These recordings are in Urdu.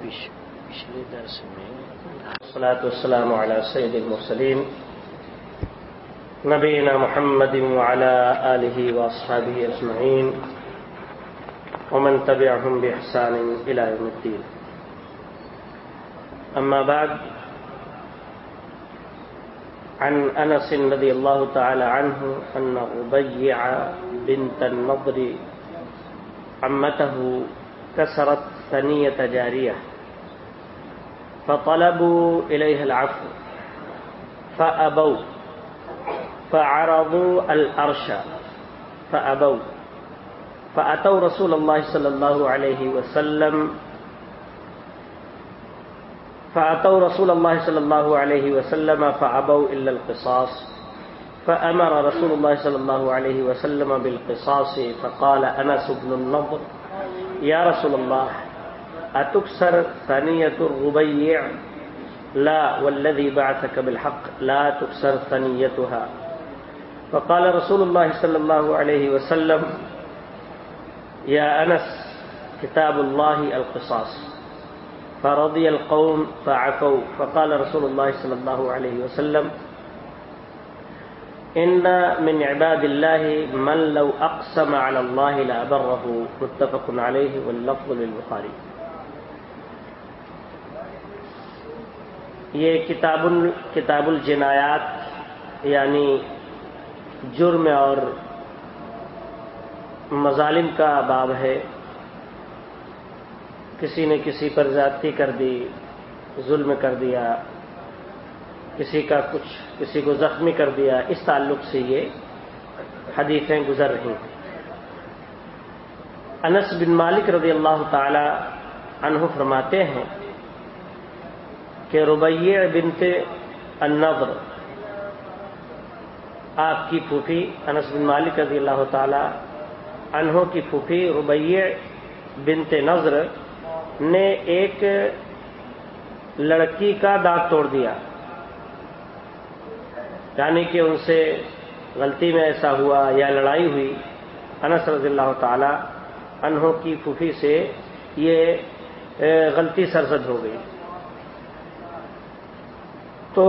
پچھلے درس میں الصلاة والسلام على سید المرسلین، نبینا محمد وعلى آله واصحابه اجمعین ومن تبعهم بإحسان إلى يوم الدين أما بعد، عن أنس رضي الله تعالى عنه أن أبيع بنت النضر عمته كسرت ثنية جارية. فطلبوا إليها العفو. فأبوا. فعرضوا الأرش. فأبوا. فأتوا رسول الله صلى الله عليه وسلم. فأتوا رسول الله صلى الله عليه وسلم فأبوا إلا القصاص. فأمر رسول الله صلى الله عليه وسلم بالقصاص، فقال أنس بن النضر، يا رسول الله، أتكسر ثنية الربيع؟ لا، والذي بعثك بالحق، لا تكسر ثنيتها. فقال رسول الله صلى الله عليه وسلم، يا أنس، كتاب الله القصاص. فرضي القوم، فعفوا. فقال رسول الله صلى الله عليه وسلم إن من عباد الله من لو أقسم على الله لأبره متفق عليه واللفظ للبخاري. یہ کتاب کتاب الجنایات یعنی جرم اور مظالم کا باب ہے۔ کسی نے کسی پر زیادتی کر دی، ظلم کر دیا۔ کسی کا کچھ، کسی کو زخمی کر دیا، اس تعلق سے یہ حدیثیں گزر رہی ہیں۔ انس بن مالک رضی اللہ تعالی عنہ فرماتے ہیں کہ ربیع بنت النظر آپ کی پھوپھی انس بن مالک رضی اللہ تعالی عنہ کی پھوپھی ربیع بنت نظر نے ایک لڑکی کا دانت توڑ دیا۔ یعنی کہ ان سے غلطی میں ایسا ہوا یا لڑائی ہوئی، انس رضی اللہ تعالی انہوں کی پھوپھی سے یہ غلطی سرزد ہو گئی۔ تو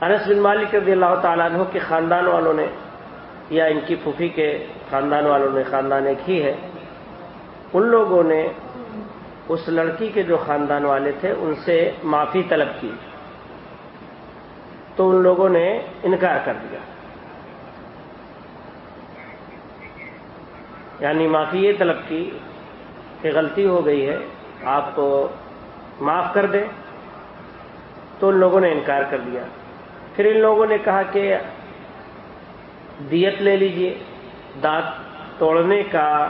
انس بن مالک رضی اللہ تعالیٰ عنہ کے خاندان والوں نے، یا ان کی پھوپھی کے خاندان والوں نے، خاندان ایک ہی ہے، ان لوگوں نے اس لڑکی کے جو خاندان والے تھے، ان سے معافی طلب کی۔ تو ان لوگوں نے انکار کر دیا۔ یعنی معافی یہ طلب کی کہ غلطی ہو گئی ہے، آپ کو معاف کر دیں۔ تو ان لوگوں نے انکار کر دیا۔ پھر ان لوگوں نے کہا کہ دیت لے لیجیے۔ دانت توڑنے کا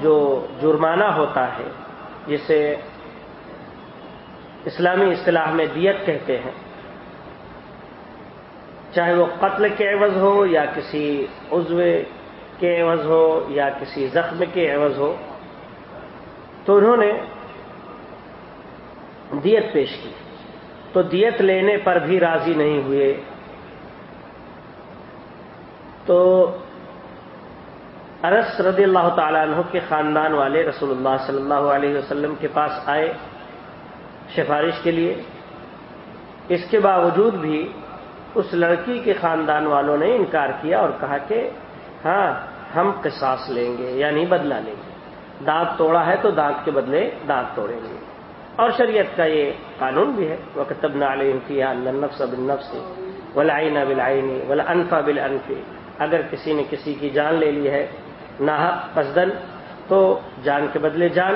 جو جرمانہ ہوتا ہے، جسے اسلامی اصطلاح میں دیت کہتے ہیں چاہے وہ قتل کے عوض ہو یا کسی عضو کے عوض ہو یا کسی زخم کے عوض ہو، تو انہوں نے دیت پیش کی۔ تو دیت لینے پر بھی راضی نہیں ہوئے۔ تو انس رضی اللہ تعالیٰ عنہ کے خاندان والے رسول اللہ صلی اللہ علیہ وسلم کے پاس آئے سفارش کے لیے۔ اس کے باوجود بھی اس لڑکی کے خاندان والوں نے انکار کیا اور کہا کہ ہاں ہم قصاص لیں گے یعنی بدلا لیں گے۔ دانت توڑا ہے تو دانت کے بدلے دانت توڑیں گے۔ اور شریعت کا یہ قانون بھی ہے۔ وہ کتب نالفس بنفس ولائن بلائن ولا انفا بل انفی اگر کسی نے کسی کی جان لے لی ہے، ناحق پسدن تو جان کے بدلے جان۔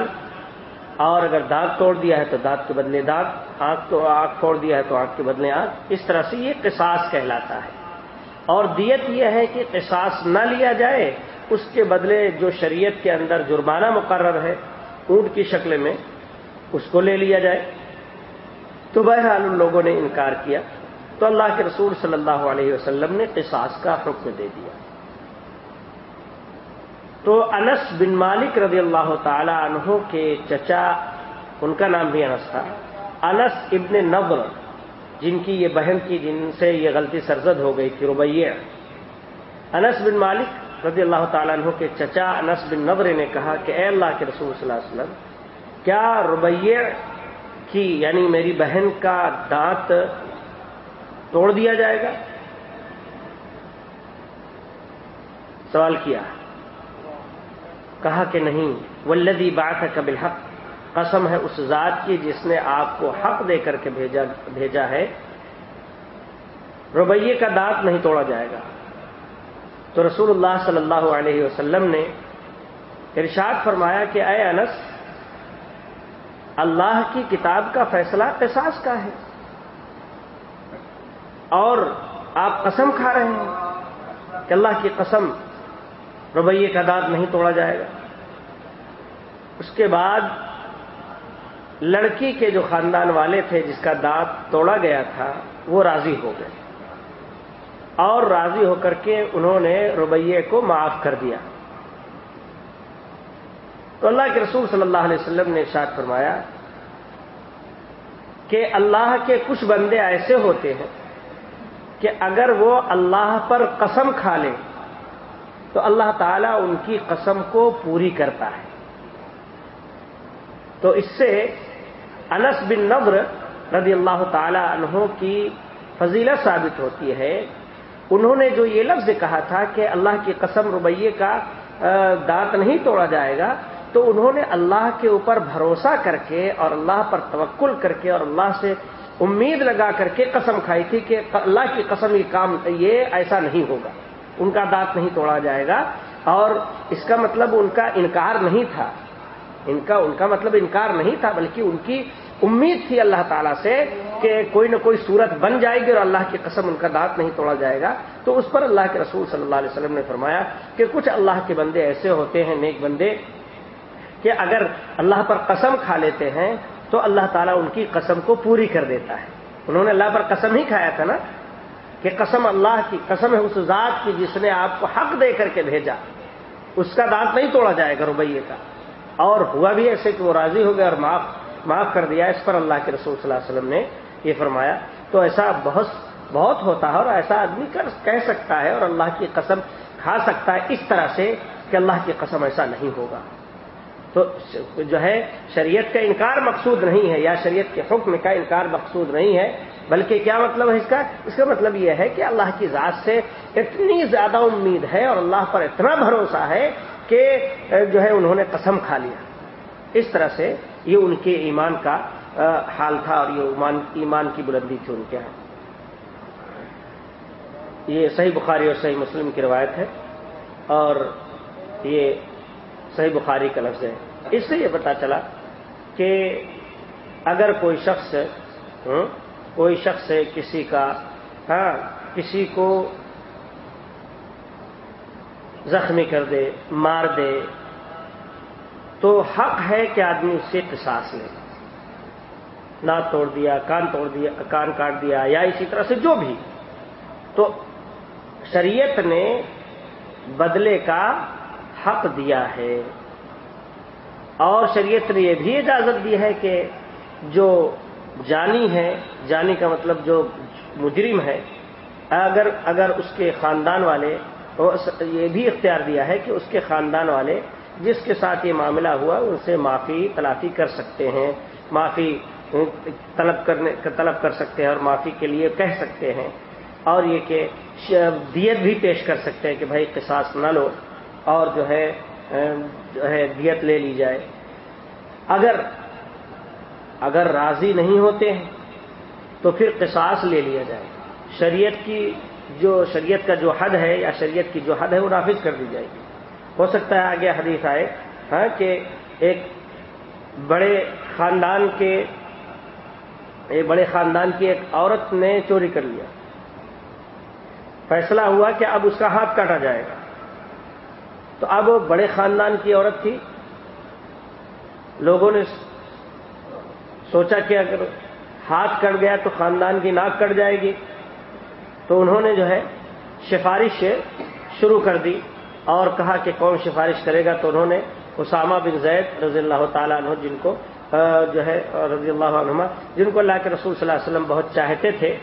اور اگر دانت توڑ دیا ہے تو دانت کے بدلے دانت آنکھ تو آنکھ توڑ دیا ہے تو آنکھ کے بدلے آنکھ۔ اس طرح سے یہ قصاص کہلاتا ہے۔ اور دیت یہ ہے کہ قصاص نہ لیا جائے، اس کے بدلے جو شریعت کے اندر جرمانہ مقرر ہے اونٹ کی شکل میں، اس کو لے لیا جائے۔ تو بہرحال ان لوگوں نے انکار کیا۔ تو اللہ کے رسول صلی اللہ علیہ وسلم نے قصاص کا حکم دے دیا۔ تو انس بن مالک رضی اللہ تعالی عنہ کے چچا، ان کا نام بھی انس تھا، انس ابن نبر جن کی یہ بہن کی جن سے یہ غلطی سرزد ہو گئی تھی ربیہ انس بن مالک رضی اللہ تعالیٰ عنہ کے چچا انس بن نبر نے کہا کہ اے اللہ کے رسول صلی اللہ علیہ وسلم، کیا ربیع کی یعنی میری بہن کا دانت توڑ دیا جائے گا؟ سوال کیا۔ کہا کہ نہیں ولدی بات ہے قبل حق قسم ہے اس ذات کی جس نے آپ کو حق دے کر کے بھیجا بھیجا ہے۔ روبیے کا دانت نہیں توڑا جائے گا۔ تو رسول اللہ صلی اللہ علیہ وسلم نے ارشاد فرمایا کہ اے انس، اللہ کی کتاب کا فیصلہ قصاص کا ہے۔ اور آپ قسم کھا رہے ہیں کہ اللہ کی قسم رویے کا دانت نہیں توڑا جائے گا۔ اس کے بعد لڑکی کے جو خاندان والے تھے جس کا دانت توڑا گیا تھا، وہ راضی ہو گئے۔ اور راضی ہو کر کے انہوں نے روبیے کو معاف کر دیا۔ تو اللہ کے رسول صلی اللہ علیہ وسلم نے ارشاد فرمایا کہ اللہ کے کچھ بندے ایسے ہوتے ہیں کہ اگر وہ اللہ پر قسم کھا لیں تو اللہ تعالیٰ ان کی قسم کو پوری کرتا ہے۔ تو اس سے انس بن نبر رضی اللہ تعالی عنہ کی فضیلت ثابت ہوتی ہے۔ انہوں نے جو یہ لفظ کہا تھا کہ اللہ کی قسم روبیے کا دانت نہیں توڑا جائے گا، تو انہوں نے اللہ کے اوپر بھروسہ کر کے اور اللہ پر توکل کر کے اور اللہ سے امید لگا کر کے قسم کھائی تھی کہ اللہ کی قسم یہ کام، یہ ایسا نہیں ہوگا۔ ان کا دانت نہیں توڑا جائے گا اور اس کا مطلب ان کا انکار نہیں تھا۔ ان کا ان کا مطلب انکار نہیں تھا، بلکہ ان کی امید تھی اللہ تعالیٰ سے کہ کوئی نہ کوئی صورت بن جائے گی اور اللہ کی قسم ان کا دانت نہیں توڑا جائے گا۔ تو اس پر اللہ کے رسول صلی اللہ علیہ وسلم نے فرمایا کہ کچھ اللہ کے بندے ایسے ہوتے ہیں، نیک بندے، کہ اگر اللہ پر قسم کھا لیتے ہیں تو اللہ تعالیٰ ان کی قسم کو پوری کر دیتا ہے۔ انہوں نے اللہ پر قسم ہی کھایا تھا نا۔ کہ قسم اللہ کی، قسم ہے اس ذات کی جس نے آپ کو حق دے کر کے بھیجا۔ اس کا دانت نہیں توڑا جائے گا روبیے کا۔ اور ہوا بھی ایسے کہ وہ راضی ہو گیا اور معاف معاف کر دیا۔ اس پر اللہ کے رسول صلی اللہ علیہ وسلم نے یہ فرمایا۔ تو ایسا بہت بہت ہوتا ہے اور ایسا آدمی کہہ سکتا ہے اور اللہ کی قسم کھا سکتا ہے اس طرح سے کہ اللہ کی قسم ایسا نہیں ہوگا۔ تو جو ہے، شریعت کا انکار مقصود نہیں ہے یا شریعت کے حکم کا انکار مقصود نہیں ہے۔ بلکہ کیا مطلب ہے اس کا؟ اس کا مطلب یہ ہے کہ اللہ کی ذات سے اتنی زیادہ امید ہے اور اللہ پر اتنا بھروسہ ہے کہ جو ہے انہوں نے قسم کھا لیا۔ اس طرح سے یہ ان کے ایمان کا حال تھا اور یہ ایمان کی بلندی تھی ان کے یہاں یہ صحیح بخاری اور صحیح مسلم کی روایت ہے اور یہ صحیح بخاری کا لفظ ہے۔ اس سے یہ پتا چلا کہ اگر کوئی شخص کوئی شخص ہے کسی کا ہاں کسی کو زخمی کر دے، مار دے، تو حق ہے کہ آدمی اس سے قصاص لے۔ ناک توڑ دیا، کان توڑ دیا، کان کاٹ دیا یا اسی طرح سے جو بھی۔ تو شریعت نے بدلے کا حق دیا ہے۔ اور شریعت نے یہ بھی اجازت دی ہے کہ جو جانی ہے، جانی کا مطلب جو مجرم ہے، اگر اگر اس کے خاندان والے یہ بھی اختیار دیا ہے کہ اس کے خاندان والے جس کے ساتھ یہ معاملہ ہوا، ان سے معافی، تلافی کر سکتے ہیں، معافی، طلب کرنے، طلب کر سکتے ہیں اور معافی کے لیے کہہ سکتے ہیں۔ اور یہ کہ دیت بھی پیش کر سکتے ہیں کہ بھائی قصاص نہ لو اور جو ہے جو ہے دیت لے لی جائے۔ اگر اگر راضی نہیں ہوتے ہیں، تو پھر قصاص لے لیا جائے۔ شریعت کی جو، شریعت کا جو حد ہے یا شریعت کی جو حد ہے، وہ نافذ کر دی جائے گی۔ ہو سکتا ہے آگے حدیث آئے ہاں کہ ایک بڑے خاندان کے، ایک بڑے خاندان کی ایک عورت نے چوری کر لیا۔ فیصلہ ہوا کہ اب اس کا ہاتھ کاٹا جائے گا۔ تو اب وہ بڑے خاندان کی عورت تھی۔ لوگوں نے سوچا کہ اگر ہاتھ کٹ گیا تو خاندان کی ناک کٹ جائے گی۔ تو انہوں نے جو ہے سفارش شروع کر دی اور کہا کہ کون سفارش کرے گا۔ تو انہوں نے اسامہ بن زید رضی اللہ تعالیٰ عنہ، جن کو جو ہے، رضی اللہ عنہ جن کو اللہ کے رسول صلی اللہ علیہ وسلم بہت چاہتے تھے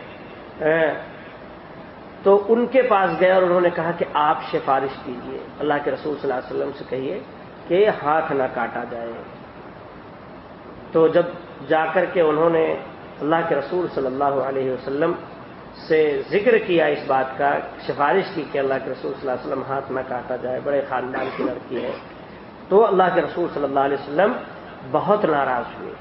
تو ان کے پاس گئے اور انہوں نے کہا کہ آپ سفارش کیجیے اللہ کے رسول صلی اللہ علیہ وسلم سے کہیے کہ ہاتھ نہ کاٹا جائے۔ تو جب جا کر کے انہوں نے اللہ کے رسول صلی اللہ علیہ وسلم سے ذکر کیا اس بات کا، سفارش کی کہ اللہ کے رسول صلی اللہ علیہ وسلم ہاتھ نہ کاٹا جائے، بڑے خاندان کی لڑکی ہے۔ تو اللہ کے رسول صلی اللہ علیہ وسلم بہت ناراض ہوئے۔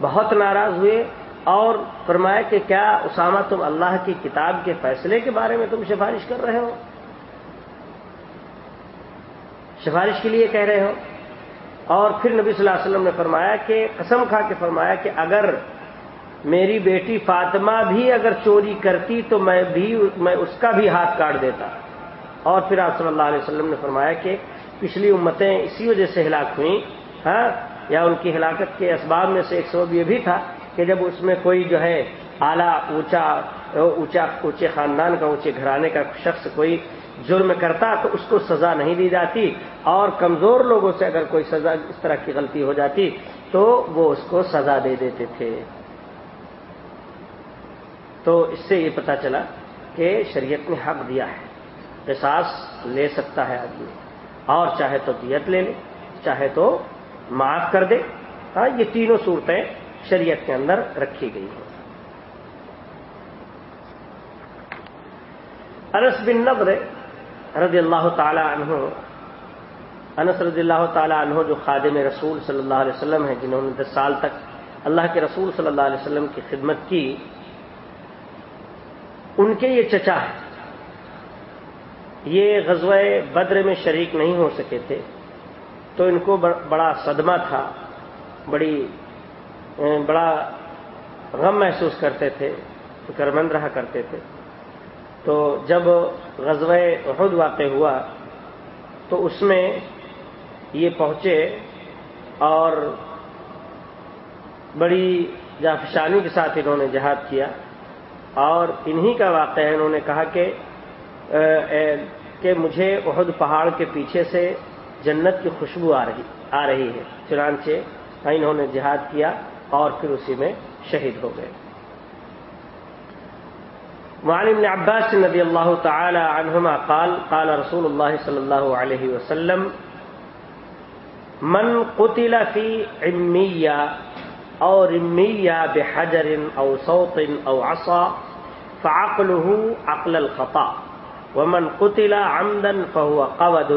بہت ناراض ہوئے اور فرمایا کہ کیا اسامہ تم اللہ کی کتاب کے فیصلے کے بارے میں تم سفارش کر رہے ہو؟ سفارش کے لیے کہہ رہے ہو؟ اور پھر نبی صلی اللہ علیہ وسلم نے فرمایا کہ قسم کھا کے فرمایا کہ اگر میری بیٹی فاطمہ بھی اگر چوری کرتی تو میں بھی میں اس کا بھی ہاتھ کاٹ دیتا۔ اور پھر آپ صلی اللہ علیہ وسلم نے فرمایا کہ پچھلی امتیں اسی وجہ سے ہلاک ہوئیں ہاں؟ یا ان کی ہلاکت کے اسباب میں سے ایک سبب یہ بھی تھا کہ جب اس میں کوئی جو ہے اعلیٰ اونچا اونچا، اونچے خاندان کا، اونچے گھرانے کا شخص کوئی جرم کرتا تو اس کو سزا نہیں دی جاتی اور کمزور لوگوں سے اگر کوئی سزا اس طرح کی غلطی ہو جاتی تو وہ اس کو سزا دے دیتے تھے۔ تو اس سے یہ پتا چلا کہ شریعت نے حق دیا ہے۔ احساس لے سکتا ہے آدمی۔ اور چاہے تو دیت لے لے، چاہے تو معاف کر دے۔ ہاں یہ تینوں صورتیں شریعت کے اندر رکھی گئی ہیں۔ انس بن نبر رضی اللہ تعالی عنہ، انس رضی اللہ تعالی عنہ جو خادم رسول صلی اللہ علیہ وسلم ہیں، جنہوں نے دس سال تک اللہ کے رسول صلی اللہ علیہ وسلم کی خدمت کی، ان کے یہ چچا ہے یہ غزوہ بدر میں شریک نہیں ہو سکے تھے، تو ان کو بڑا صدمہ تھا، بڑی، بڑا غم محسوس کرتے تھے فکر مند رہا کرتے تھے۔ تو جب غزوہ عہد واقع ہوا تو اس میں یہ پہنچے اور بڑی جافشانی کے ساتھ انہوں نے جہاد کیا اور انہی کا واقعہ ہے، انہوں نے کہا کہ کہ مجھے عہد پہاڑ کے پیچھے سے جنت کی خوشبو آ رہی آ رہی ہے۔ چنانچہ انہوں نے جہاد کیا اور پھر اسی میں شہید ہو گئے۔ وعن ابن عباس نبی اللہ تعالی عنہما قال قال رسول اللہ صلی اللہ علیہ وسلم، من قتل فی عمیہ او رمیہ بحجر او صوت او عصا فعقله عقل الخطا، ومن قتل عمدا فهو قود،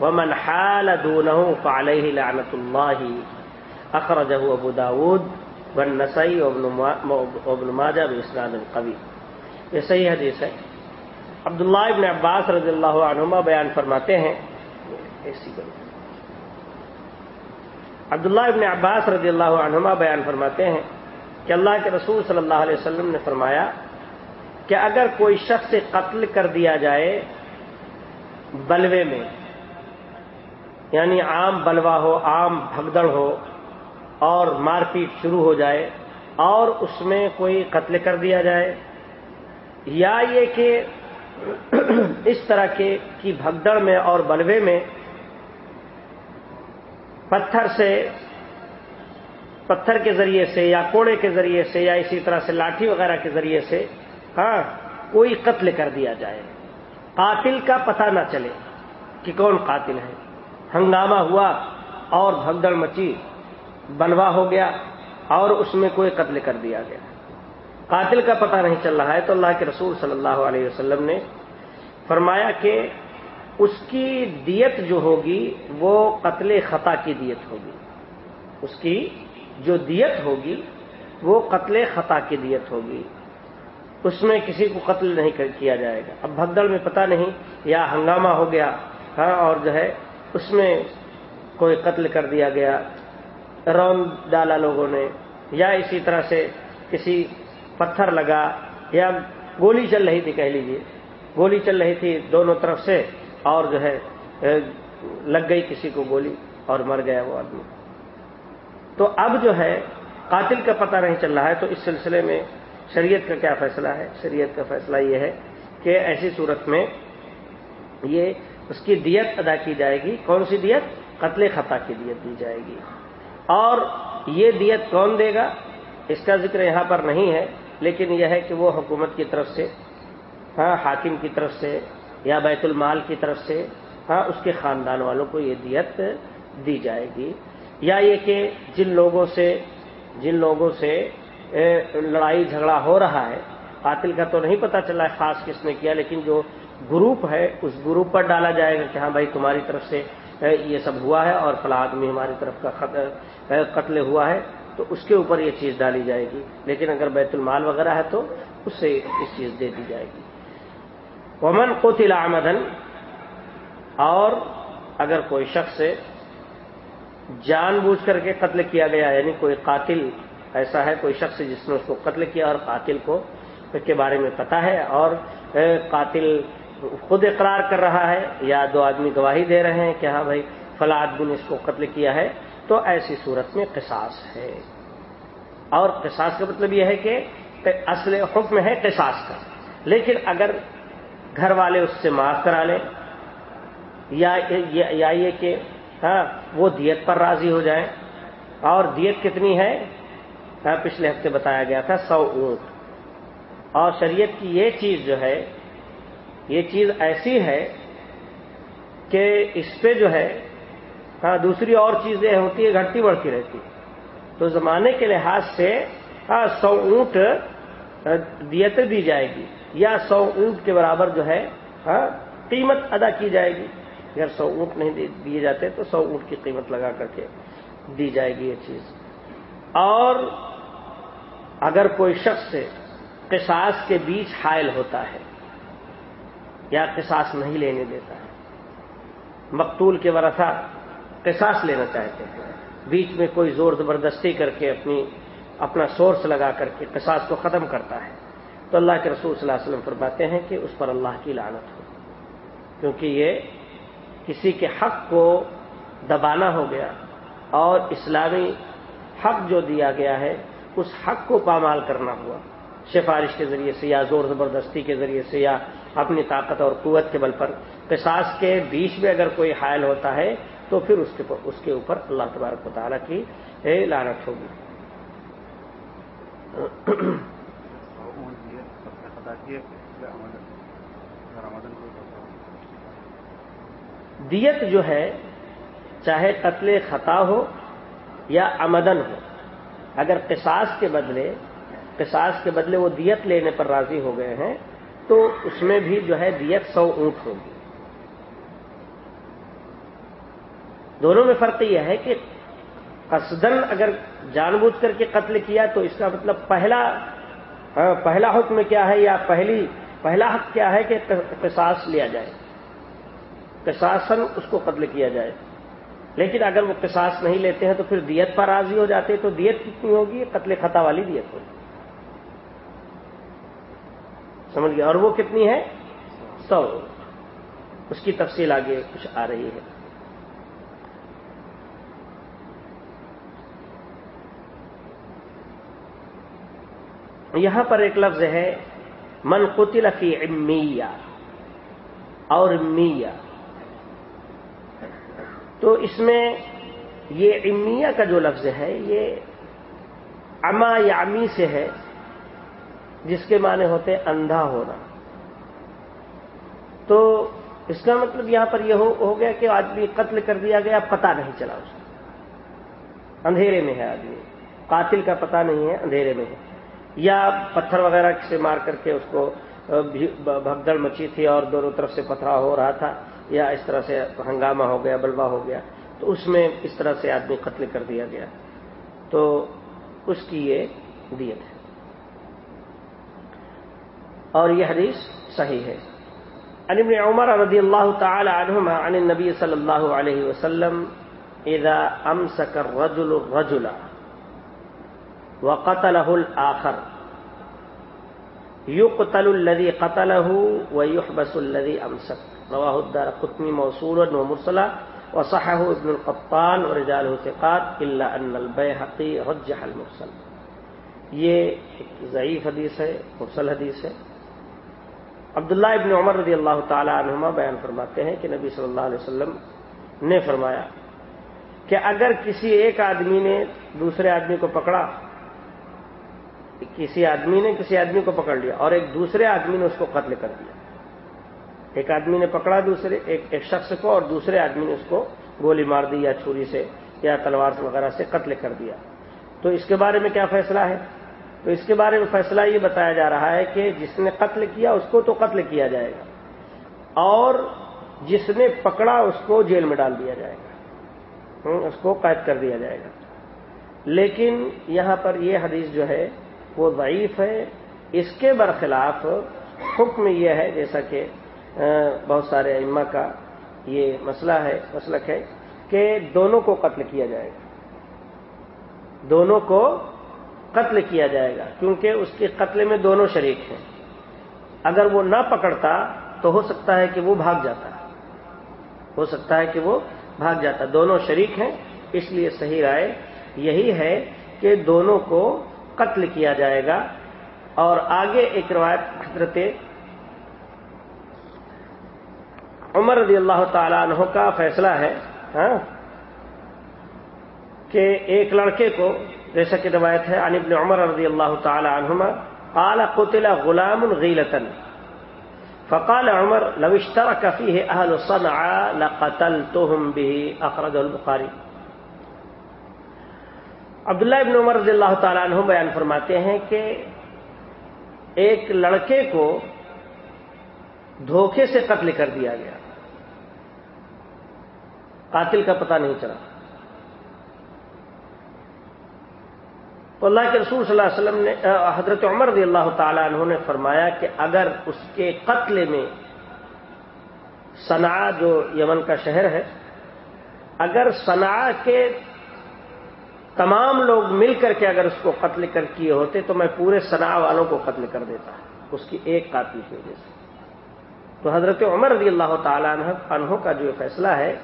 ومن حال دونه فعليه لعنة الله أخرجه أبو داود والنسائي وابن ماجہ بإسناد قوي یہ صحیح حدیث ہے۔ عبداللہ ابن عباس رضی اللہ عنہما بیان فرماتے ہیں۔ عبداللہ ابن عباس رضی اللہ عنہما بیان فرماتے ہیں کہ اللہ کے رسول صلی اللہ علیہ وسلم نے فرمایا کہ اگر کوئی شخص قتل کر دیا جائے بلوے میں یعنی عام بلوا ہو، عام بھگدڑ ہو اور مار پیٹ شروع ہو جائے اور اس میں کوئی قتل کر دیا جائے یا یہ کہ اس طرح کے کی بھگدڑ میں اور بلوے میں پتھر سے پتھر کے ذریعے سے یا کوڑے کے ذریعے سے یا اسی طرح سے لاٹھی وغیرہ کے ذریعے سے ہاں کوئی قتل کر دیا جائے۔ قاتل کا پتہ نہ چلے کہ کون قاتل ہے۔ ہنگامہ ہوا اور بھگدڑ مچی بلوا ہو گیا اور اس میں کوئی قتل کر دیا گیا۔ قاتل کا پتہ نہیں چل رہا ہے تو اللہ کے رسول صلی اللہ علیہ وسلم نے فرمایا کہ اس کی دیت جو ہوگی وہ قتل خطا کی دیت ہوگی۔ اس کی جو دیت ہوگی وہ قتل خطا کی دیت ہوگی۔ اس میں کسی کو قتل نہیں کیا جائے گا۔ اب بھگدڑ میں پتہ نہیں یا ہنگامہ ہو گیا ہاں اور جو ہے اس میں کوئی قتل کر دیا گیا، رون ڈالا لوگوں نے، یا اسی طرح سے کسی پتھر لگا یا گولی چل رہی تھی کہہ لیجیے گولی چل رہی تھی دونوں طرف سے اور جو ہے لگ گئی کسی کو گولی اور مر گیا وہ آدمی۔ تو اب جو ہے، قاتل کا پتہ نہیں چل رہا ہے، تو اس سلسلے میں شریعت کا کیا فیصلہ ہے؟ شریعت کا فیصلہ یہ ہے کہ ایسی صورت میں یہ اس کی دیت ادا کی جائے گی۔ کون سی دیت؟ قتل خطا کی دیت دی جائے گی۔ اور یہ دیت کون دے گا؟ اس کا ذکر یہاں پر نہیں ہے۔ لیکن یہ ہے کہ وہ حکومت کی طرف سے ہاں حاکم کی طرف سے یا بیت المال کی طرف سے ہاں اس کے خاندان والوں کو یہ دیت دی جائے گی۔ یا یہ کہ جن لوگوں سے، جن لوگوں سے لڑائی جھگڑا ہو رہا ہے قاتل کا تو نہیں پتا چلا ہے خاص کس نے کیا، لیکن جو گروپ ہے، اس گروپ پر ڈالا جائے گا کہ ہاں بھائی، تمہاری طرف سے یہ سب ہوا ہے اور فلاں آدمی ہماری طرف کا قتل ہوا ہے۔ تو اس کے اوپر یہ چیز ڈالی جائے گی۔ لیکن اگر بیت المال وغیرہ ہے تو اس سے اس چیز دے دی جائے گی۔ ومن قتل آمدن اور اگر کوئی شخص جان بوجھ کر کے قتل کیا گیا یعنی کوئی قاتل ایسا ہے، کوئی شخص جس نے اس کو قتل کیا اور قاتل کو کے بارے میں پتا ہے اور قاتل خود اقرار کر رہا ہے، یا دو آدمی گواہی دے رہے ہیں کہ ہاں بھائی، فلاں آدمی نے اس کو قتل کیا ہے تو ایسی صورت میں قصاص ہے۔ اور قصاص کا مطلب یہ ہے کہ اصل حکم ہے قصاص کا۔ لیکن اگر گھر والے اس سے معاف کرا لیں، یا یہ کہ ہاں وہ دیت پر راضی ہو جائیں۔ اور دیت کتنی ہے؟ ہاں، پچھلے ہفتے بتایا گیا تھا، سو اونٹ۔ اور شریعت کی یہ چیز جو ہے، یہ چیز ایسی ہے کہ اس پہ جو ہے ہاں دوسری اور چیزیں ہوتی ہے گھٹتی بڑھتی رہتی تو زمانے کے لحاظ سے ہاں سو اونٹ دیت دی جائے گی۔ یا سو اونٹ کے برابر جو ہے ہاں قیمت ادا کی جائے گی۔ اگر سو اونٹ نہیں دیے جاتے، تو سو اونٹ کی قیمت لگا کر کے دی جائے گی یہ چیز۔ اور اگر کوئی شخص سے قصاص کے بیچ حائل ہوتا ہے، یا قصاص نہیں لینے دیتا ہے، مقتول کے ورثہ قصاص لینا چاہتے ہیں۔ بیچ میں کوئی زور زبردستی کر کے اپنی اپنا سورس لگا کر کے قصاص کو ختم کرتا ہے۔ تو اللہ کے رسول صلی اللہ علیہ وسلم فرماتے ہیں کہ اس پر اللہ کی لعنت ہو۔ کیونکہ یہ کسی کے حق کو دبانا ہو گیا اور اسلامی حق جو دیا گیا ہے، اس حق کو پامال کرنا ہوا۔ سفارش کے ذریعے سے یا زور زبردستی کے ذریعے سے یا اپنی طاقت اور قوت کے بل پر قصاص کے بیچ میں اگر کوئی حائل ہوتا ہے تو پھر اس کے اس کے اوپر اللہ تبارک و تعالیٰ کی لانت ہوگی۔ دیت جو ہے، چاہے قتل خطا ہو یا آمدن ہو، اگر قصاص کے بدلے، قصاص کے بدلے وہ دیت لینے پر راضی ہو گئے ہیں، تو اس میں بھی جو ہے دیت سو اونٹ ہوگی۔ دونوں میں فرق یہ ہے کہ قصدن اگر جان بوجھ کر کے قتل کیا تو اس کا مطلب پہلا ہاں، پہلا حکم کیا ہے یا پہلی، پہلا حق کیا ہے کہ قصاص لیا جائے۔ قصاصن اس کو قتل کیا جائے۔ لیکن اگر وہ قصاص نہیں لیتے ہیں تو پھر دیت پر راضی ہو جاتے تو دیت کتنی ہوگی؟ قتل خطا والی دیت ہوگی۔ سمجھ گیا اور وہ کتنی ہے؟ سو۔ اس کی تفصیل آگے کچھ آ رہی ہے۔ یہاں پر ایک لفظ ہے، من قتل فی امیہ اور امیہ تو اس میں یہ امیہ کا جو لفظ ہے، یہ اما یا امی سے ہے، جس کے معنی ہوتے اندھا ہونا۔ تو اس کا مطلب یہاں پر یہ ہو گیا کہ آدمی قتل کر دیا گیا پتا نہیں چلا اس کو۔ اندھیرے میں ہے آدمی۔ قاتل کا پتا نہیں ہے، اندھیرے میں ہے۔ یا پتھر وغیرہ سے مار کر کے اس کو بھگدڑ مچی تھی اور دونوں طرف سے پتھرا ہو رہا تھا یا اس طرح سے ہنگامہ ہو گیا، بلوا ہو گیا، تو اس میں اس طرح سے آدمی قتل کر دیا گیا۔ تو اس کی یہ دیت ہے۔ اور یہ حدیث صحیح ہے۔ عن ابن عمر رضی اللہ تعالی عنہما عن النبی صلی اللہ علیہ وسلم، اذا امسک الرجل الرجل وقتله الاخر يقتل الذي قتله ويحبس الذي امسك رواه الدار قطني موصولا ومرسلا وصحه ابن القطان ورجاله ثقات الا ان البيهقي رجح المرسل. یہ ضعیف حدیث ہے، مرسل حدیث ہے. عبداللہ ابن عمر رضی اللہ تعالی عنہما بیان فرماتے ہیں کہ نبی صلی اللہ علیہ وسلم نے فرمایا کہ اگر کسی ایک آدمی نے دوسرے آدمی کو پکڑا کسی آدمی نے کسی آدمی کو پکڑ لیا اور ایک دوسرے آدمی نے اس کو قتل کر دیا۔ ایک آدمی نے پکڑا دوسرے، ایک ایک شخص کو اور دوسرے آدمی نے اس کو گولی مار دی یا چھری سے یا تلوار وغیرہ سے قتل کر دیا۔ تو اس کے بارے میں کیا فیصلہ ہے؟ تو اس کے بارے میں فیصلہ یہ بتایا جا رہا ہے کہ جس نے قتل کیا اس کو تو قتل کیا جائے گا اور جس نے پکڑا اس کو جیل میں ڈال دیا جائے گا۔ اس کو قید کر دیا جائے گا۔ لیکن یہاں پر یہ حدیث جو ہے وہ ضعیف ہے۔ اس کے برخلاف حکم یہ ہے، جیسا کہ بہت سارے اما کا یہ مسئلہ ہے، مسلک ہے، کہ دونوں کو قتل کیا جائے گا۔ دونوں کو قتل کیا جائے گا، کیونکہ اس کے قتل میں دونوں شریک ہیں۔ اگر وہ نہ پکڑتا تو ہو سکتا ہے کہ وہ بھاگ جاتا۔ ہو سکتا ہے کہ وہ بھاگ جاتا۔ دونوں شریک ہیں، اس لیے صحیح رائے یہی ہے کہ دونوں کو قتل کیا جائے گا۔ اور آگے ایک روایت حضرت عمر رضی اللہ تعالیٰ عنہ کا فیصلہ ہے ہاں کہ ایک لڑکے کو، جیسا کہ روایت ہے، عن ابن عمر رضی اللہ تعالی عنہما، قال قتل غلام غیلتا۔ فقال عمر، لو اشترك فيه اهل صنعاء لقتلتهم به اخرجه البخاری۔ عبداللہ ابن عمر رضی اللہ تعالیٰ عنہ بیان فرماتے ہیں کہ ایک لڑکے کو دھوکے سے قتل کر دیا گیا۔ قاتل کا پتہ نہیں چلا۔ تو اللہ کے رسول صلی اللہ علیہ وسلم نے حضرت عمر رضی اللہ تعالیٰ عنہ نے فرمایا کہ اگر اس کے قتل میں صنع جو یمن کا شہر ہے، اگر صنع کے تمام لوگ مل کر کے اگر اس کو قتل کر کیے ہوتے تو میں پورے صنع والوں کو قتل کر دیتا۔ اس کی ایک قاتل کی وجہ سے۔ تو حضرت عمر رضی اللہ تعالیٰ عنہ کا جو فیصلہ ہے،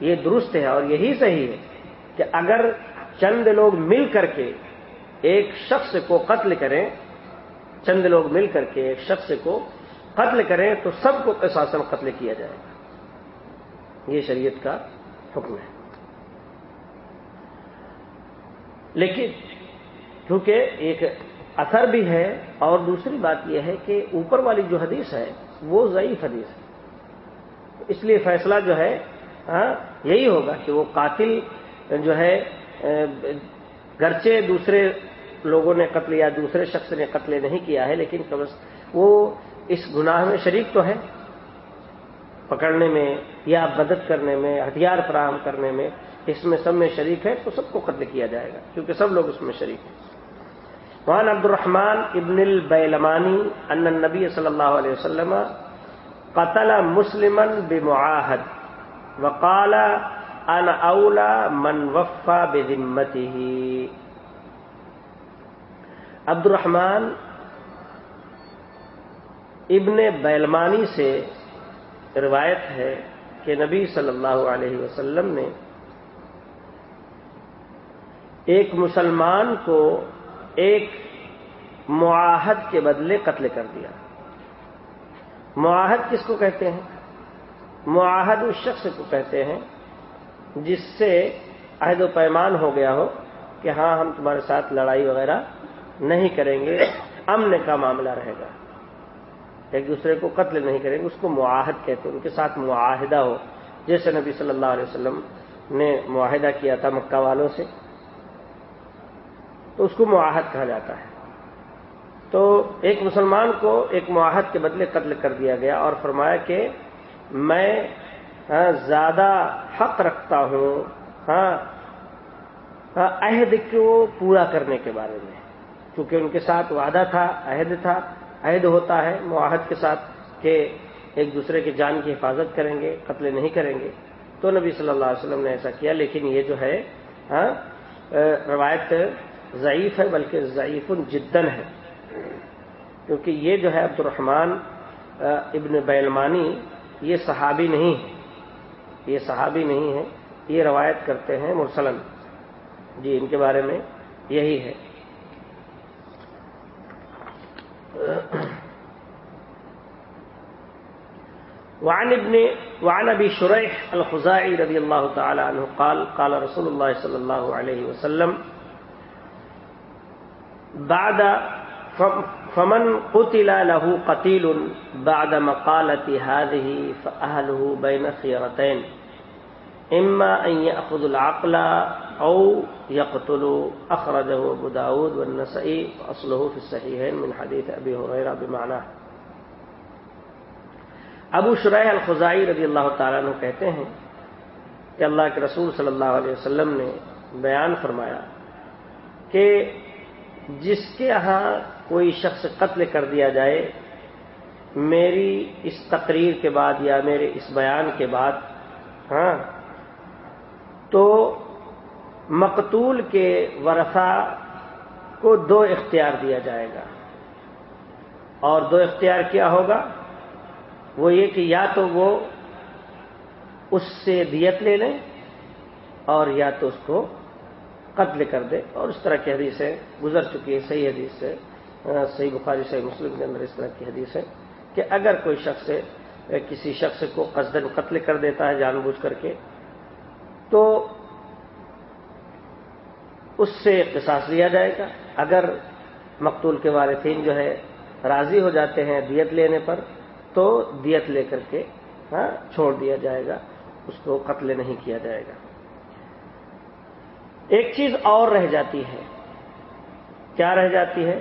یہ درست ہے اور یہی صحیح ہے کہ اگر چند لوگ مل کر کے ایک شخص کو قتل کریں، چند لوگ مل کر کے ایک شخص کو قتل کریں تو سب کو قصاصن قتل کیا جائے گا۔ یہ شریعت کا حکم ہے۔ لیکن کیونکہ ایک اثر بھی ہے اور دوسری بات یہ ہے کہ اوپر والی جو حدیث ہے وہ ضعیف حدیث ہے۔ اس لیے فیصلہ جو ہے ہاں، یہی ہوگا کہ وہ قاتل جو ہے گرچہ دوسرے لوگوں نے قتل یا دوسرے شخص نے قتل نہیں کیا ہے لیکن وہ اس گناہ میں شریک تو ہے۔ پکڑنے میں یا مدد کرنے میں ہتھیار فراہم کرنے میں اس میں سب میں شریک ہے تو سب کو قتل کیا جائے گا، کیونکہ سب لوگ اس میں شریک ہیں۔ وہاں عبد الرحمان ابن البیلمانی ان نبی صلی اللہ علیہ وسلم قتل مسلمن بمعاہد وقال ان اولا من وفا بذمته۔ عبد الرحمان ابن بیلمانی سے روایت ہے کہ نبی صلی اللہ علیہ وسلم نے ایک مسلمان کو ایک معاہد کے بدلے قتل کر دیا۔ معاہد کس کو کہتے ہیں؟ معاہد اس شخص کو کہتے ہیں جس سے عہد و پیمان ہو گیا ہو کہ ہاں ہم تمہارے ساتھ لڑائی وغیرہ نہیں کریں گے، امن کا معاملہ رہے گا۔ ایک دوسرے کو قتل نہیں کریں گے، اس کو معاہد کہتے ہیں، ان کے ساتھ معاہدہ ہو۔ جیسے نبی صلی اللہ علیہ وسلم نے معاہدہ کیا تھا مکہ والوں سے۔ تو اس کو معاہد کہا جاتا ہے۔ تو ایک مسلمان کو ایک معاہد کے بدلے قتل کر دیا گیا اور فرمایا کہ میں ہاں، زیادہ حق رکھتا ہوں ہاں, ہاں، عہد کو پورا کرنے کے بارے میں۔ کیونکہ ان کے ساتھ وعدہ تھا عہد تھا عہد ہوتا ہے معاہد کے ساتھ کہ ایک دوسرے کی جان کی حفاظت کریں گے قتل نہیں کریں گے۔ تو نبی صلی اللہ علیہ وسلم نے ایسا کیا لیکن یہ جو ہے ہاں روایت ضعیف ہے بلکہ ضعیف جدن ہے۔ کیونکہ یہ جو ہے عبد الرحمان ابن بیلمانی، یہ صحابی نہیں ہے یہ صحابی نہیں ہے یہ روایت کرتے ہیں مرسلن۔ جی ان کے بارے میں یہی ہے۔ وعن ابن، وعن ابي شريح الخزاعي رضي الله تعالى عنه قال قال رسول الله صلى الله عليه وسلم بعد فمن قتل له قتيل بعد مقالة هذه فأهله بين خيرتين. إما أن يأخذ العقل أو يقتل أخرجه أبو داود والنسائي فأصله في الصحيحين من حديث أبي هريرة بمعناه ابو شرح الخزائی رضی اللہ تعالیٰ عنہ کہتے ہیں کہ اللہ کے رسول صلی اللہ علیہ وسلم نے بیان فرمایا کہ جس کے ہاں کوئی شخص قتل کر دیا جائے، میری اس تقریر کے بعد یا میرے اس بیان کے بعد ہاں تو مقتول کے ورثہ کو دو اختیار دیا جائے گا۔ اور دو اختیار کیا ہوگا؟ وہ یہ کہ یا تو وہ اس سے دیت لے لیں اور یا تو اس کو قتل کر دے اور اس طرح کی حدیث ہے گزر چکی ہے صحیح حدیث سے صحیح بخاری، صحیح مسلم کے اندر اس طرح کی حدیث ہے کہ اگر کوئی شخص کسی شخص کو قصدن قتل کر دیتا ہے جان بوجھ کر کے، تو اس سے قصاص لیا جائے گا۔ اگر مقتول کے وارثین جو ہے راضی ہو جاتے ہیں دیت لینے پر، تو دیت لے کر کے ہاں چھوڑ دیا جائے گا۔ اس کو قتل نہیں کیا جائے گا۔ ایک چیز اور رہ جاتی ہے۔ کیا رہ جاتی ہے؟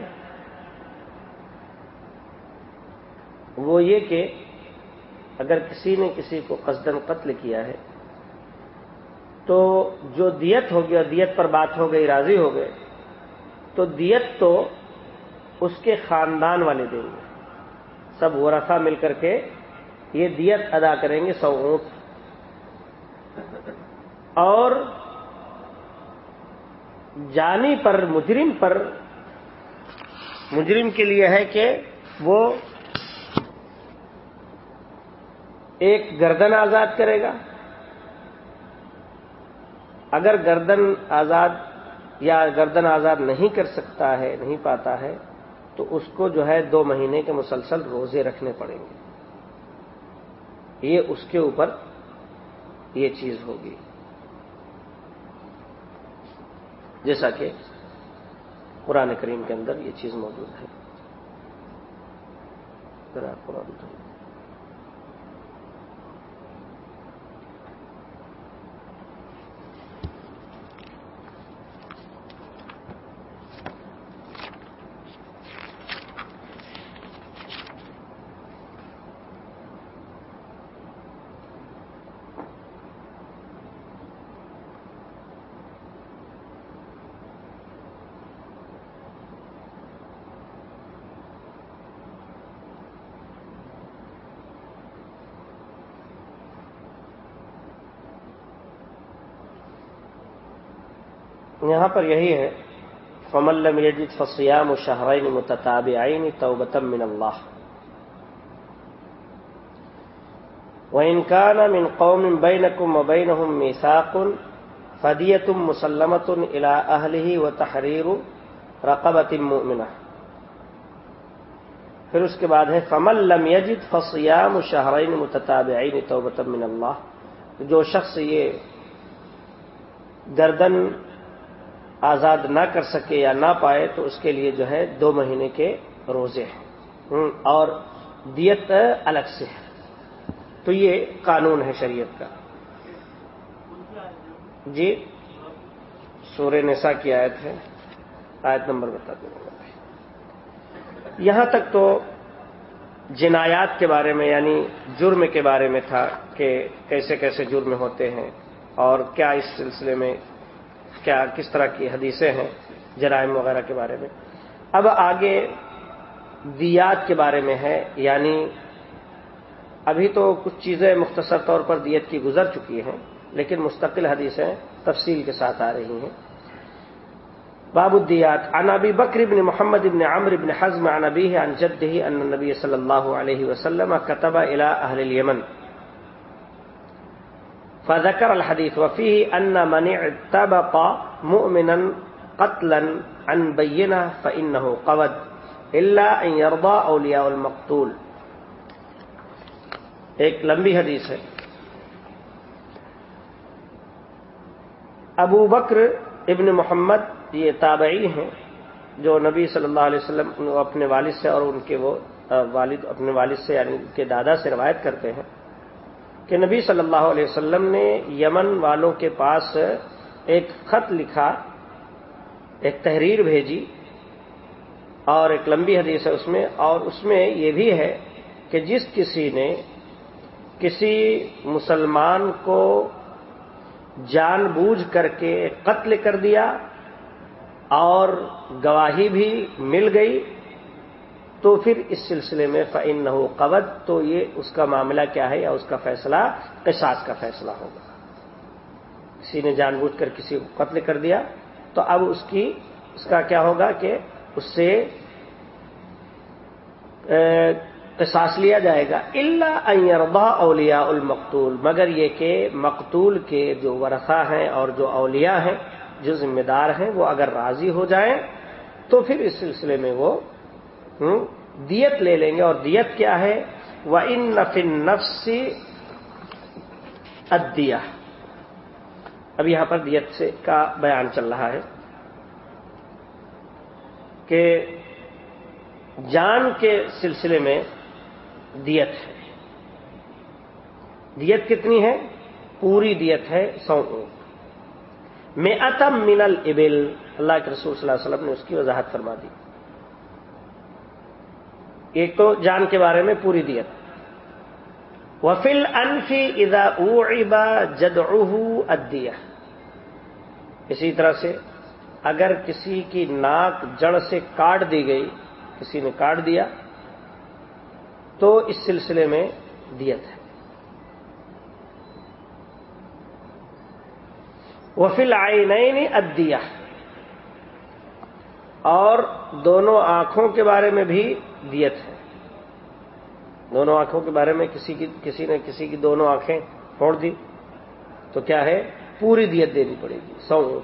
وہ یہ کہ اگر کسی نے کسی کو قصدن قتل کیا ہے، تو جو دیت ہوگی اور دیت پر بات ہو گئی، راضی ہو گئے، تو دیت تو اس کے خاندان والے دیں گے۔ سب ورثہ مل کر کے یہ دیت ادا کریں گے سو اونٹ۔ اور جانی پر، مجرم پر، مجرم کے لیے ہے کہ وہ ایک گردن آزاد کرے گا۔ اگر گردن آزاد یا گردن آزاد نہیں کر سکتا ہے، نہیں پاتا ہے، تو اس کو جو ہے دو مہینے کے مسلسل روزے رکھنے پڑیں گے۔ یہ اس کے اوپر یہ چیز ہوگی۔ جیسا کہ قرآن کریم کے اندر یہ چیز موجود ہے قرآن یہاں پر یہی ہے فملم یجد فصیام و شہرین متطاب آئین توبتم من اللہ وإن من قوم بينكم وبينهم ميثاق فدية مسلمة إلى أهله وتحرير رقبة مؤمنة پھر اس کے بعد ہے فمل لم یجد فصیام شہرین متتابعین توبۃ من اللہ جو شخص یہ گردن آزاد نہ کر سکے یا نہ پائے تو اس کے لیے جو ہے دو مہینے کے روزے ہیں۔ اور دیت الگ سے ہے۔ تو یہ قانون ہے شریعت کا۔ جی سورہ نسا کی آیت ہے۔ آیت نمبر بتا دوں گا۔ یہاں تک تو جنایات کے بارے میں یعنی جرم کے بارے میں تھا کہ کیسے کیسے جرم ہوتے ہیں اور کیا اس سلسلے میں کیا کس طرح کی حدیثیں ہیں، جرائم وغیرہ کے بارے میں۔ اب آگے دیات کے بارے میں ہے یعنی ابھی تو کچھ چیزیں مختصر طور پر دیت کی گزر چکی ہیں، لیکن مستقل حدیثیں تفصیل کے ساتھ آ رہی ہیں۔ باب الدیات، عن ابی بکر ابن محمد ابن عمر ابن حزم عن ابیہ عن جدہ ان النبی صلی اللہ علیہ وسلم کتب الى اہل الیمن۔ فذكر الحديث وفيه أن من اعتبق مؤمنا قتلا عن بينه فإنه قود، إلا أن يرضى أولياء المقتول. ایک لمبی حدیث ہے۔ ابو بکر ابن محمد یہ تابعی ہیں، جو نبی صلی اللہ علیہ وسلم اپنے والد سے اور ان کے وہ والد اپنے والد سے یعنی ان کے دادا سے روایت کرتے ہیں۔ کہ نبی صلی اللہ علیہ وسلم نے یمن والوں کے پاس ایک خط لکھا، ایک تحریر بھیجی اور ایک لمبی حدیث ہے اس میں، اور اس میں یہ بھی ہے کہ جس کسی نے کسی مسلمان کو جان بوجھ کر کے قتل کر دیا اور گواہی بھی مل گئی تو پھر اس سلسلے میں فعن نہ ہو تو یہ اس کا معاملہ کیا ہے یا اس کا فیصلہ قصاص کا فیصلہ ہوگا۔ کسی نے جان بوجھ کر کسی کو قتل کر دیا، تو اب اس کی، اس کا کیا ہوگا کہ اس سے قصاص لیا جائے گا۔ اللہ اربا اولیاء المقتول، مگر یہ کہ مقتول کے جو ورثہ ہیں اور جو اولیاء ہیں، جو ذمہ دار ہیں، وہ اگر راضی ہو جائیں، تو پھر اس سلسلے میں وہ دیت لے لیں گے اور دیت کیا ہے؟ وہ ان نفن نفسی ادیا اب یہاں پر دیت سے کا بیان چل رہا ہے کہ جان کے سلسلے میں دیت ہے۔ دیت کتنی ہے؟ پوری دیت ہے سو۔ اونٹ میں اتم منل ابل اللہ کے رسول صلی اللہ علیہ وسلم نے اس کی وضاحت فرما دی۔ ایک تو جان کے بارے میں پوری دیت۔ وفل انفی ادا اوبا جد ادیا اسی طرح سے اگر کسی کی ناک جڑ سے کاٹ دی گئی، کسی نے کاٹ دیا، تو اس سلسلے میں دیت ہے۔ وفل آئی نئی ادیا اور دونوں آنکھوں کے بارے میں بھی دیت ہے۔ دونوں آنکھوں کے بارے میں کسی کی کسی نے کسی کی دونوں آنکھیں پھوڑ دی، تو کیا ہے؟ پوری دیت دینی پڑے گی، سو۔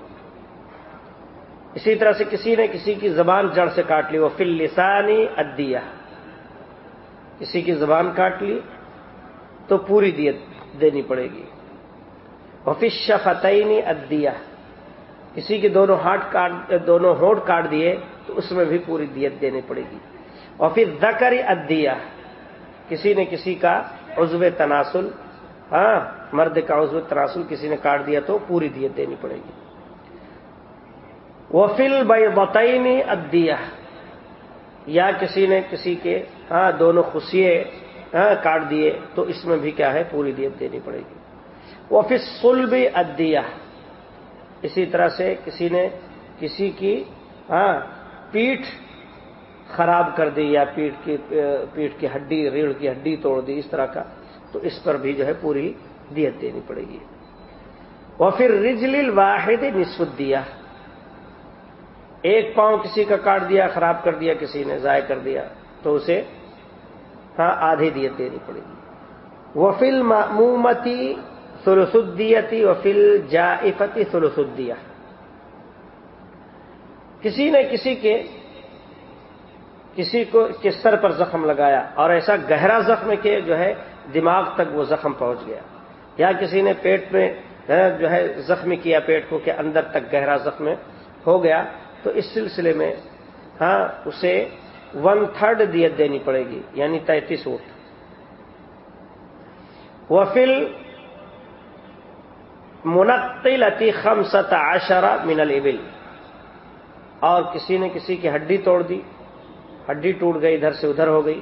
اسی طرح سے کسی نے کسی کی زبان جڑ سے کاٹ لی وہ فل لسانی ادیا کسی کی زبان کاٹ لی تو پوری دیت دینی پڑے گی۔ وفش شفتعینی ادیا کسی کے دونوں ہاتھ کاٹ دونوں ہونٹ کاٹ دیے تو اس میں بھی پوری دیت دینی پڑے گی۔ اور پھر دکری ادیا کسی نے کسی کا عزو تناسل ہاں مرد کا عزو تناسل کسی نے کاٹ دیا تو پوری دیت دینی پڑے گی۔ وفل بے بتعینی ادیا یا کسی نے کسی کے ہاں دونوں خوشیے ہاں کاٹ دیے تو اس میں بھی کیا ہے، پوری دیت دینی پڑے گی۔ وہ پھر سلب ادیا اسی طرح سے کسی نے کسی کی ہاں پیٹھ خراب کر دی یا پیٹ کی پیٹ کی ہڈی، ریڑھ کی ہڈی توڑ دی، اس طرح کا، تو اس پر بھی جو ہے پوری دیت دینی پڑے گی۔ وہ پھر رجل واحد نسبت دیا ایک پاؤں کسی کا کاٹ دیا، خراب کر دیا، کسی نے ضائع کر دیا، تو اسے ہاں آدھی دیت دینی پڑے گی۔ وفل مومتی سلسدیتی وفل جائفتی سلسدیا کسی نے کسی کے کسی کو کس سر پر زخم لگایا اور ایسا گہرا زخم کہ جو ہے دماغ تک وہ زخم پہنچ گیا۔ یا کسی نے پیٹ میں جو ہے زخمی کیا پیٹ کو کہ اندر تک گہرا زخم ہو گیا، تو اس سلسلے میں ہاں اسے ون تھرڈ دیت دینی پڑے گی یعنی تینتیس اونٹ وفل منقل اتی خم ست من البل اور کسی نے کسی کی ہڈی توڑ دی۔ ہڈی ٹوٹ گئی، ادھر سے ادھر ہو گئی،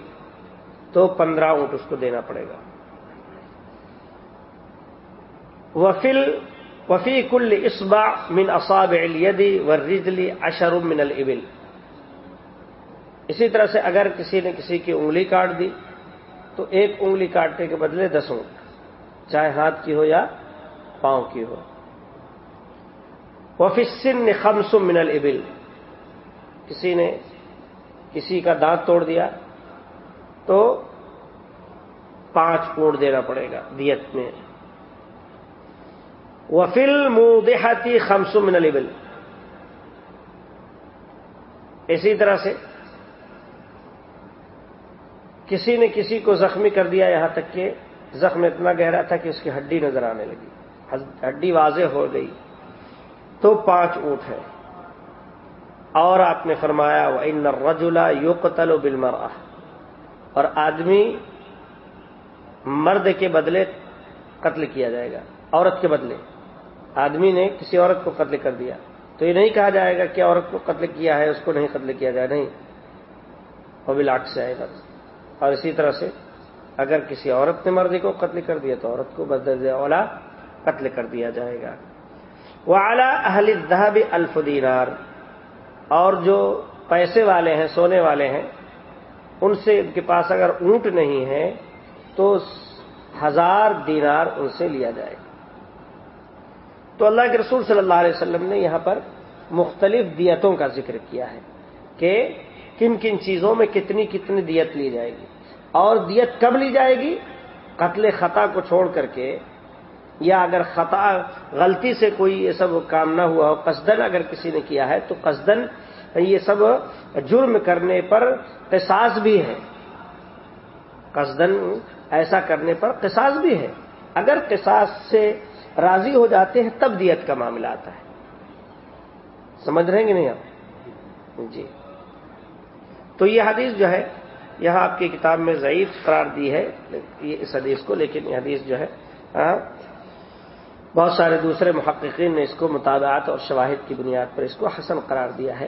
تو پندرہ اونٹ اس کو دینا پڑے گا۔ وفل وفی کل اسبا من اصاب الیدی و رجلی اشر من البل اسی طرح سے اگر کسی نے کسی کی انگلی کاٹ دی، تو ایک انگلی کاٹنے کے بدلے دس اونٹ، چاہے ہاتھ کی ہو یا پاؤں کی ہو۔ وفسن خمس من البل کسی نے کسی کا دانت توڑ دیا تو پانچ اونٹ دینا پڑے گا دیت میں۔ وفل مودحتی خمس من البل اسی طرح سے کسی نے کسی کو زخمی کر دیا یہاں تک کہ زخم اتنا گہرا تھا کہ اس کی ہڈی نظر آنے لگی۔ ہڈی واضح ہو گئی۔ تو پانچ اونٹ ہے اور آپ نے فرمایا وہ ان رجولا یو قتل و اور آدمی مرد کے بدلے قتل کیا جائے گا، عورت کے بدلے۔ آدمی نے کسی عورت کو قتل کر دیا۔ تو یہ نہیں کہا جائے گا کہ عورت کو قتل کیا ہے، اس کو نہیں قتل کیا جائے، نہیں۔ وہ بھی لاٹ سے آئے گا۔ اور اسی طرح سے اگر کسی عورت نے مرد کو قتل کر دیا تو عورت کو بدل اولا قتل کر دیا جائے گا۔ وہ اعلی اہل دہب الفدینار اور جو پیسے والے ہیں، سونے والے ہیں، ان سے ان کے پاس اگر اونٹ نہیں ہے، تو ہزار دینار ان سے لیا جائے گا۔ تو اللہ کے رسول صلی اللہ علیہ وسلم نے یہاں پر مختلف دیتوں کا ذکر کیا ہے کہ کن کن چیزوں میں کتنی کتنی دیت لی جائے گی۔ اور دیت کب لی جائے گی؟ قتل خطا کو چھوڑ کر کے یا اگر خطا، غلطی سے کوئی یہ سب کام نہ ہوا ہو، قصدن اگر کسی نے کیا ہے، تو قصدن یہ سب جرم کرنے پر قصاص بھی ہے۔ قصدن ایسا کرنے پر قصاص بھی ہے۔ اگر قصاص سے راضی ہو جاتے ہیں، تب دیت کا معاملہ آتا ہے۔ سمجھ رہے ہیں کہ نہیں آپ؟ جی۔ تو یہ حدیث جو ہے، یہاں آپ کی کتاب میں ضعیف قرار دی ہے، یہ اس حدیث کو، لیکن یہ حدیث جو ہے ہاں، بہت سارے دوسرے محققین نے اس کو مطالعات اور شواہد کی بنیاد پر اس کو حسن قرار دیا ہے۔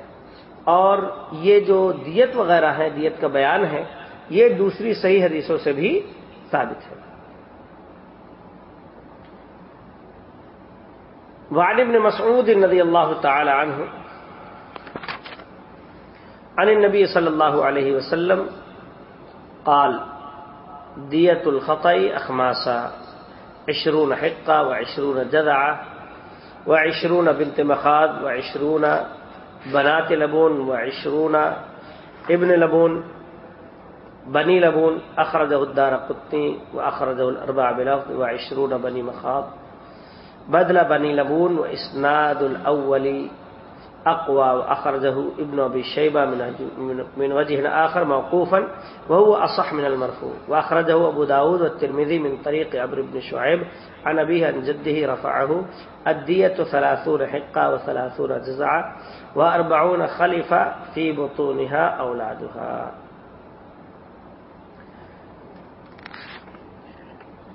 اور یہ جو دیت وغیرہ ہے دیت کا بیان ہے، یہ دوسری صحیح حدیثوں سے بھی ثابت ہے۔ وعن ابن مسعود رضی اللہ تعالی عنہ، عن النبی صلی اللہ علیہ وسلم قال، دیت الخطع اخماسا۔ عشرون حقہ و عشرون جدا و عشرون بنت مخاد و عشرون بنات لبون و عشرون ابن لبون، بنی لبون اخرج الدار قطنی و اخرج الربا بلفظ و عشرون بنی مخاب بدل بنی لبون و اسناد الاولی اقوى واخرجه ابن ابي شيبه من من وجه اخر موقوفا، وهو اصح من المرفوع. واخرجه ابو داود والترمذي من طريق عمرو بن شعيب عن ابيه عن جده رفعه، الدية ثلاثون حقة وثلاثون جزعة وأربعون خلفة في بطونها أولادها.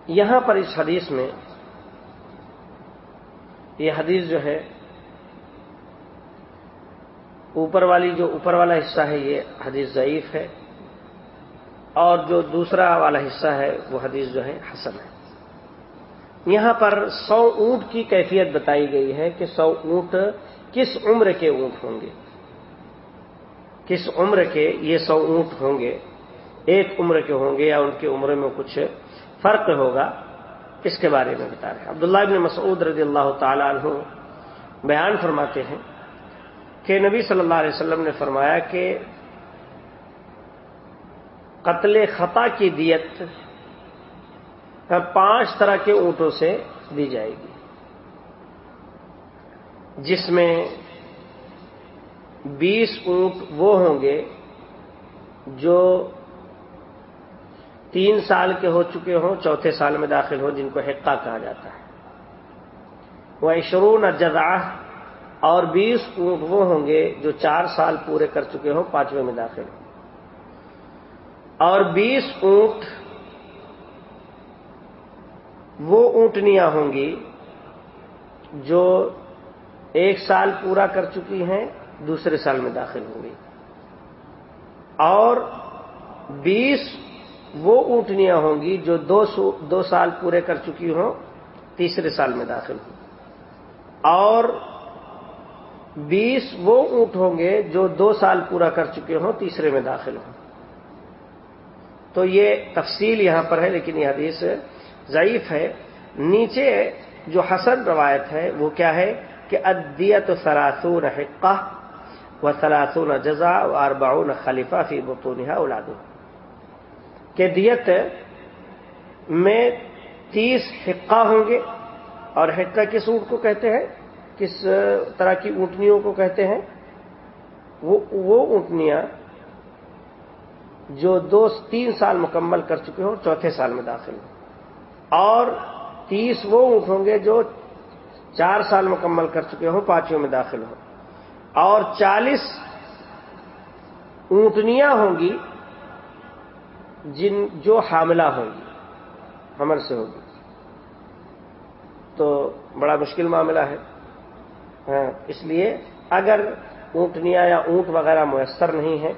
یہاں پر اس حدیث میں یہ حدیث جو ہے اوپر والی جو اوپر والا حصہ ہے، یہ حدیث ضعیف ہے۔ اور جو دوسرا والا حصہ ہے، وہ حدیث جو ہے حسن ہے۔ یہاں پر سو اونٹ کی کیفیت بتائی گئی ہے کہ سو اونٹ کس عمر کے اونٹ ہوں گے۔ کس عمر کے یہ سو اونٹ ہوں گے۔ ایک عمر کے ہوں گے یا ان کی عمر میں کچھ فرق ہوگا، اس کے بارے میں بتا رہے ہیں۔ عبداللہ ابن مسعود رضی اللہ تعالی عنہ بیان فرماتے ہیں کہ نبی صلی اللہ علیہ وسلم نے فرمایا کہ قتل خطا کی دیت پانچ طرح کے اونٹوں سے دی جائے گی۔ جس میں بیس اونٹ وہ ہوں گے جو تین سال کے ہو چکے ہوں، چوتھے سال میں داخل ہوں، جن کو حقہ کہا جاتا ہے۔ وہ عشرون جزا اور بیس اونٹ وہ ہوں گے جو چار سال پورے کر چکے ہوں، پانچویں میں داخل۔ ہوں اور بیس اونٹ وہ اونٹنیاں ہوں گی جو ایک سال پورا کر چکی ہیں، دوسرے سال میں داخل ہوں گی۔ اور بیس وہ اونٹنیاں ہوں گی جو دو دو سال پورے کر چکی ہوں، تیسرے سال میں داخل ہوں۔ اور بیس وہ اونٹ ہوں گے جو دو سال پورا کر چکے ہوں، تیسرے میں داخل ہوں۔ تو یہ تفصیل یہاں پر ہے، لیکن یہ حدیث ضعیف ہے۔ نیچے جو حسن روایت ہے، وہ کیا ہے؟ کہ ادیت سراسون حقہ و سراسون جزا و اربعون خلیفہ فی بطونہ اولادوں کہ دیت میں تیس حقہ ہوں گے، اور حقہ کس اونٹ کو کہتے ہیں؟ کس طرح کی اونٹنیوں کو کہتے ہیں؟ وہ اونٹنیاں جو دو، تین سال مکمل کر چکے ہوں، چوتھے سال میں داخل ہوں۔ اور تیس وہ اونٹ ہوں گے جو چار سال مکمل کر چکے ہوں پانچویں میں داخل ہوں۔ اور چالیس اونٹنیاں ہوں گی جن، جو حاملہ ہوں گی، حمل سے ہوگی تو بڑا مشکل معاملہ ہے۔ ہاں، اس لیے اگر اونٹنیاں یا اونٹ وغیرہ میسر نہیں ہے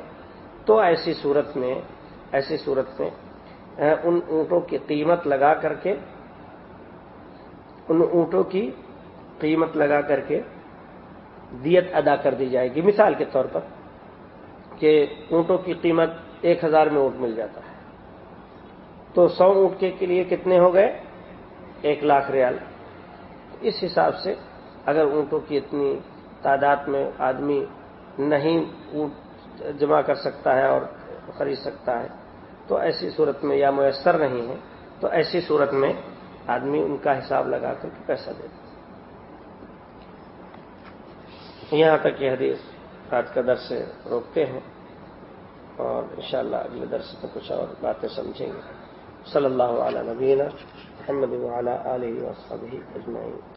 تو ایسی صورت میں ایسی صورت میں ان اونٹوں کی قیمت لگا کر کے ان اونٹوں کی قیمت لگا کر کے دیت ادا کر دی جائے گی۔ مثال کے طور پر کہ اونٹوں کی قیمت ایک ہزار میں اونٹ مل جاتا ہے۔ تو سو اونٹ کے لیے کتنے ہو گئے؟ ایک لاکھ ریال۔ اس حساب سے اگر اونٹوں کی اتنی تعداد میں آدمی نہیں اونٹ جمع کر سکتا ہے اور خرید سکتا ہے، تو ایسی صورت میں یا میسر نہیں ہے، تو ایسی صورت میں آدمی ان کا حساب لگا کر کے پیسہ دیتا یہاں تک یہ حدیث آج کا درس سے روکتے ہیں اور انشاءاللہ اگلے درس میں کچھ اور باتیں سمجھیں گے۔ صلی اللہ علیہ نبینا محمد علیہ وصحبہ اجمعین۔